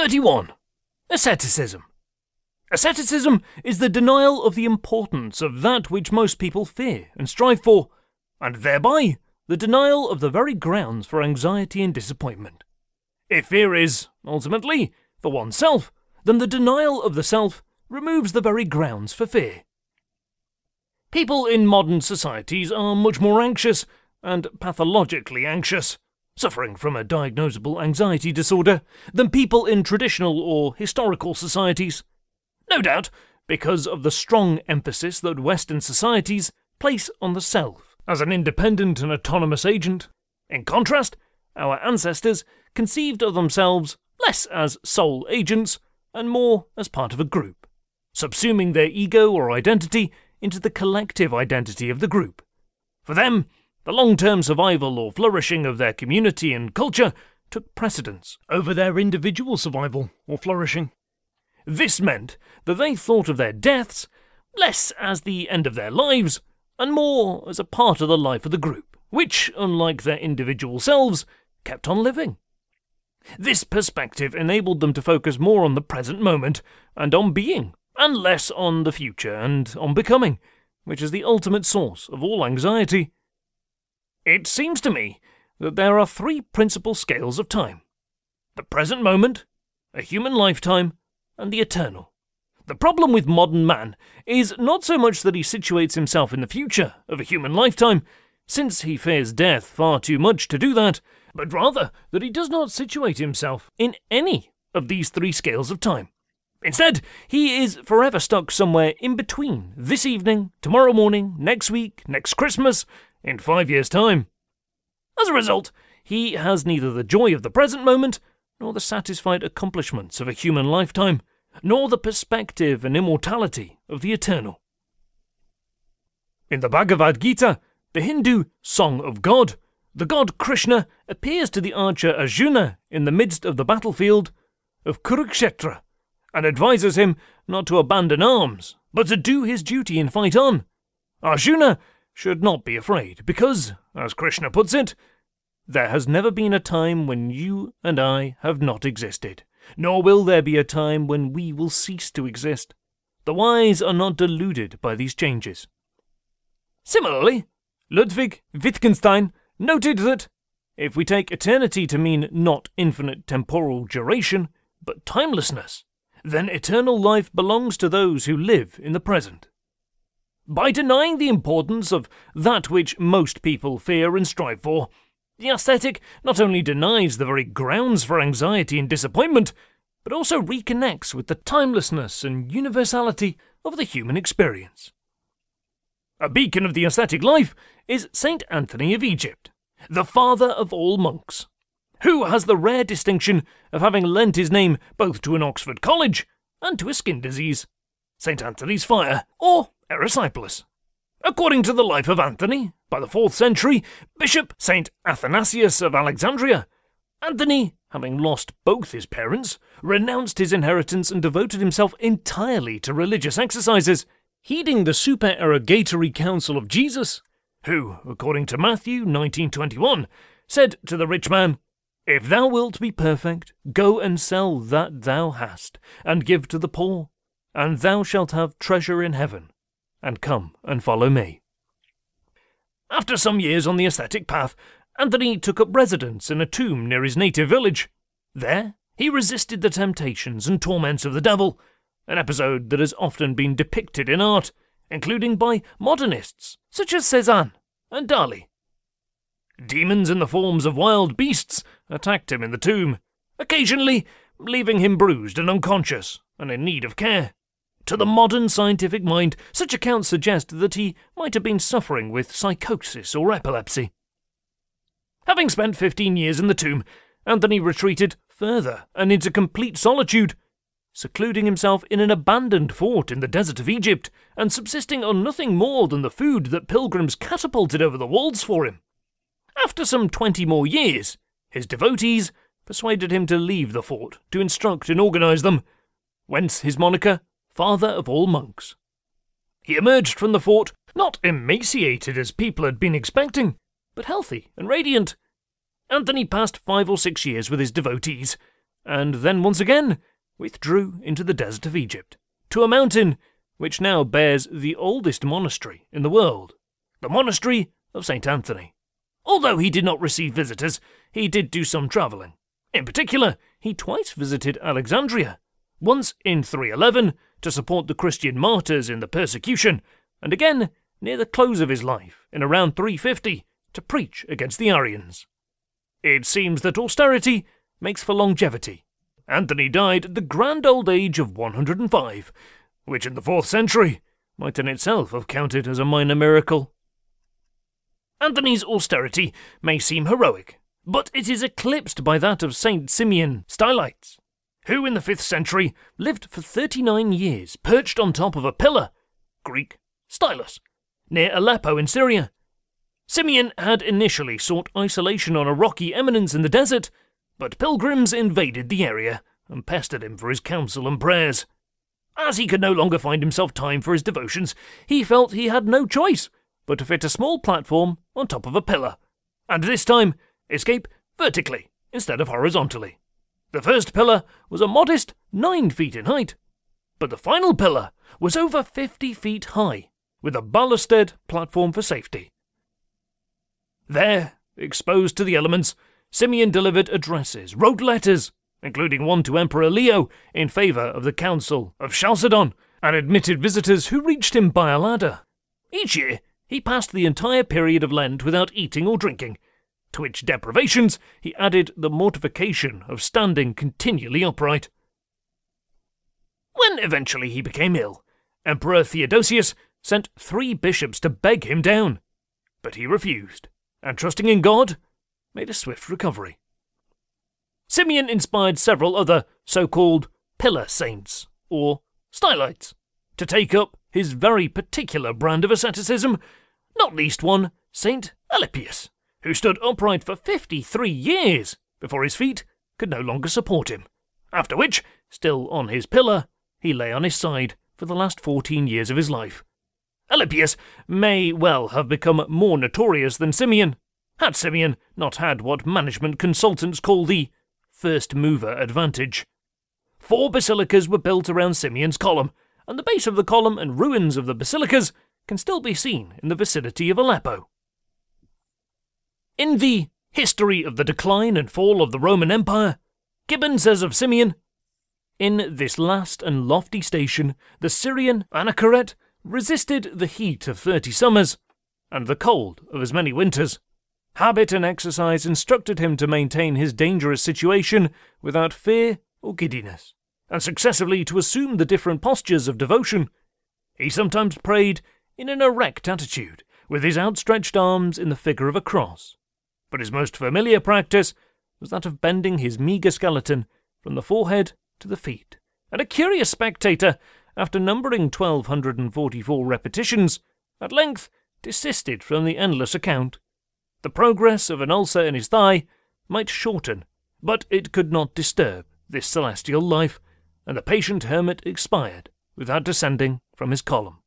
31. Asceticism. Asceticism is the denial of the importance of that which most people fear and strive for, and thereby the denial of the very grounds for anxiety and disappointment. If fear is, ultimately, for oneself, then the denial of the self removes the very grounds for fear. People in modern societies are much more anxious, and pathologically anxious, suffering from a diagnosable anxiety disorder, than people in traditional or historical societies. No doubt because of the strong emphasis that Western societies place on the self as an independent and autonomous agent. In contrast, our ancestors conceived of themselves less as sole agents and more as part of a group, subsuming their ego or identity into the collective identity of the group. For them, the long term survival or flourishing of their community and culture took precedence over their individual survival or flourishing. This meant that they thought of their deaths less as the end of their lives and more as a part of the life of the group, which, unlike their individual selves, kept on living. This perspective enabled them to focus more on the present moment and on being, and less on the future and on becoming, which is the ultimate source of all anxiety. It seems to me that there are three principal scales of time the present moment, a human lifetime, and the eternal. The problem with modern man is not so much that he situates himself in the future of a human lifetime, since he fears death far too much to do that, but rather that he does not situate himself in any of these three scales of time. Instead, he is forever stuck somewhere in between this evening, tomorrow morning, next week, next Christmas, in five years' time. As a result, he has neither the joy of the present moment nor the satisfied accomplishments of a human lifetime nor the perspective and immortality of the eternal. In the Bhagavad Gita, the Hindu Song of God, the god Krishna appears to the archer Arjuna in the midst of the battlefield of Kurukshetra and advises him not to abandon arms, but to do his duty and fight on. Arjuna should not be afraid, because, as Krishna puts it, there has never been a time when you and I have not existed nor will there be a time when we will cease to exist. The wise are not deluded by these changes. Similarly, Ludwig Wittgenstein noted that if we take eternity to mean not infinite temporal duration, but timelessness, then eternal life belongs to those who live in the present. By denying the importance of that which most people fear and strive for, the ascetic not only denies the very grounds for anxiety and disappointment, but also reconnects with the timelessness and universality of the human experience. A beacon of the ascetic life is Saint Anthony of Egypt, the father of all monks, who has the rare distinction of having lent his name both to an Oxford college and to a skin disease, St. Anthony's Fire, or Erysipelas. According to the life of Anthony, by the 4th century, Bishop St. Athanasius of Alexandria, Anthony, having lost both his parents, renounced his inheritance and devoted himself entirely to religious exercises, heeding the supererogatory counsel of Jesus, who, according to Matthew 19:21, said to the rich man, If thou wilt be perfect, go and sell that thou hast, and give to the poor, and thou shalt have treasure in heaven and come and follow me. After some years on the ascetic path, Anthony took up residence in a tomb near his native village. There, he resisted the temptations and torments of the devil, an episode that has often been depicted in art, including by modernists such as Cezanne and Dali. Demons in the forms of wild beasts attacked him in the tomb, occasionally leaving him bruised and unconscious and in need of care. To the modern scientific mind, such accounts suggest that he might have been suffering with psychosis or epilepsy. Having spent fifteen years in the tomb, Anthony retreated further and into complete solitude, secluding himself in an abandoned fort in the desert of Egypt and subsisting on nothing more than the food that pilgrims catapulted over the walls for him. After some twenty more years, his devotees persuaded him to leave the fort to instruct and organize them, whence his moniker father of all monks. He emerged from the fort not emaciated as people had been expecting, but healthy and radiant. Anthony passed five or six years with his devotees, and then once again withdrew into the desert of Egypt, to a mountain which now bears the oldest monastery in the world, the monastery of St. Anthony. Although he did not receive visitors, he did do some travelling. In particular, he twice visited Alexandria, once in 311 to support the Christian martyrs in the persecution, and again near the close of his life in around 350 to preach against the Arians. It seems that austerity makes for longevity. Anthony died at the grand old age of 105, which in the 4th century might in itself have counted as a minor miracle. Anthony's austerity may seem heroic, but it is eclipsed by that of Saint Simeon Stylites, who in the 5th century lived for 39 years perched on top of a pillar, Greek stylus, near Aleppo in Syria. Simeon had initially sought isolation on a rocky eminence in the desert, but pilgrims invaded the area and pestered him for his counsel and prayers. As he could no longer find himself time for his devotions, he felt he had no choice but to fit a small platform on top of a pillar, and this time escape vertically instead of horizontally. The first pillar was a modest nine feet in height, but the final pillar was over 50 feet high, with a balustered platform for safety. There, exposed to the elements, Simeon delivered addresses, wrote letters, including one to Emperor Leo in favour of the Council of Chalcedon, and admitted visitors who reached him by a ladder. Each year, he passed the entire period of Lent without eating or drinking, to which deprivations he added the mortification of standing continually upright. When eventually he became ill, Emperor Theodosius sent three bishops to beg him down, but he refused, and trusting in God, made a swift recovery. Simeon inspired several other so called pillar saints, or stylites, to take up his very particular brand of asceticism, not least one, Saint Alypius, who stood upright for 53 years before his feet could no longer support him, after which, still on his pillar, he lay on his side for the last 14 years of his life. Alypius may well have become more notorious than Simeon, had Simeon not had what management consultants call the first mover advantage. Four basilicas were built around Simeon's column, and the base of the column and ruins of the basilicas can still be seen in the vicinity of Aleppo. In the History of the Decline and Fall of the Roman Empire, Gibbon says of Simeon, In this last and lofty station, the Syrian Anachoret resisted the heat of thirty summers and the cold of as many winters. Habit and exercise instructed him to maintain his dangerous situation without fear or giddiness, and successively to assume the different postures of devotion. He sometimes prayed in an erect attitude, with his outstretched arms in the figure of a cross, but his most familiar practice was that of bending his meagre skeleton from the forehead to the feet, and a curious spectator, after numbering 1244 repetitions, at length desisted from the endless account the progress of an ulcer in his thigh might shorten, but it could not disturb this celestial life, and the patient hermit expired without descending from his column.